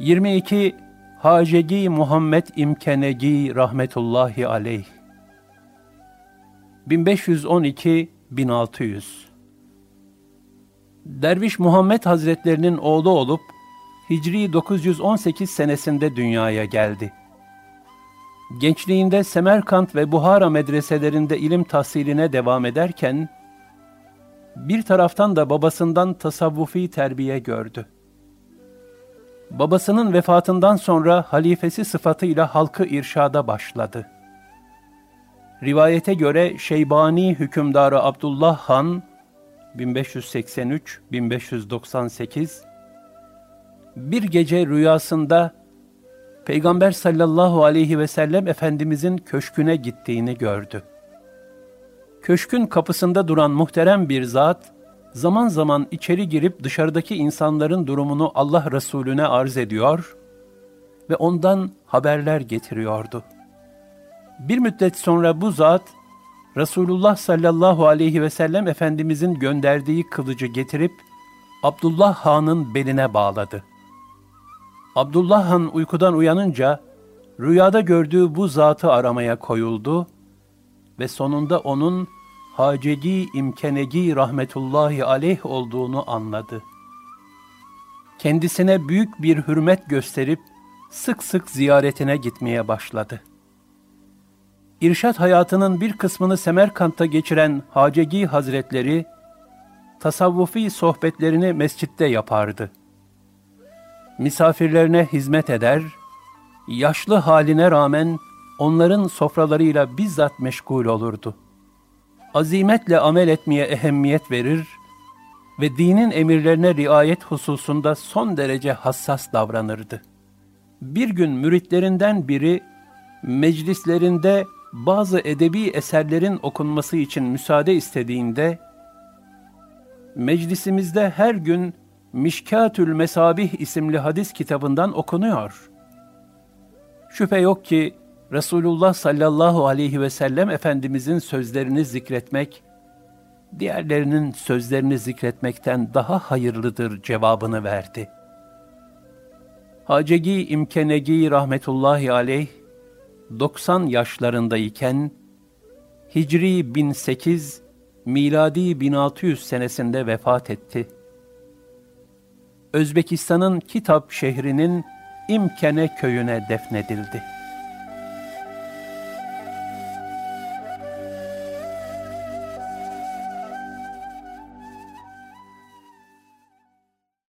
22 Hacegi Muhammed İmkenegi rahmetullahi aleyh 1512-1600 Derviş Muhammed Hazretlerinin oğlu olup Hicri 918 senesinde dünyaya geldi. Gençliğinde Semerkant ve Buhara medreselerinde ilim tahsiline devam ederken, bir taraftan da babasından tasavvufi terbiye gördü. Babasının vefatından sonra halifesi sıfatıyla halkı irşada başladı. Rivayete göre Şeybani hükümdarı Abdullah Han 1583-1598 bir gece rüyasında Peygamber sallallahu aleyhi ve sellem Efendimizin köşküne gittiğini gördü. Köşkün kapısında duran muhterem bir zat, zaman zaman içeri girip dışarıdaki insanların durumunu Allah Resulüne arz ediyor ve ondan haberler getiriyordu. Bir müddet sonra bu zat, Resulullah sallallahu aleyhi ve sellem Efendimizin gönderdiği kılıcı getirip Abdullah Han'ın beline bağladı. Abdullah Han uykudan uyanınca rüyada gördüğü bu zatı aramaya koyuldu ve sonunda onun Hacegi İmkenegi rahmetullahi aleyh olduğunu anladı. Kendisine büyük bir hürmet gösterip sık sık ziyaretine gitmeye başladı. İrşat hayatının bir kısmını Semerkant'ta geçiren Hacegi Hazretleri, tasavvufi sohbetlerini mescitte yapardı. Misafirlerine hizmet eder, yaşlı haline rağmen onların sofralarıyla bizzat meşgul olurdu. Azimetle amel etmeye ehemmiyet verir ve dinin emirlerine riayet hususunda son derece hassas davranırdı. Bir gün müritlerinden biri meclislerinde bazı edebi eserlerin okunması için müsaade istediğinde, meclisimizde her gün Mişkatül Mesabih isimli hadis kitabından okunuyor. Şüphe yok ki Resulullah sallallahu aleyhi ve sellem Efendimizin sözlerini zikretmek, diğerlerinin sözlerini zikretmekten daha hayırlıdır cevabını verdi. Hacegi İmkenegi rahmetullahi aleyh, 90 yaşlarındayken, Hicri 1008, miladi 1600 senesinde vefat etti. Özbekistan'ın Kitap şehrinin İmkene köyüne defnedildi.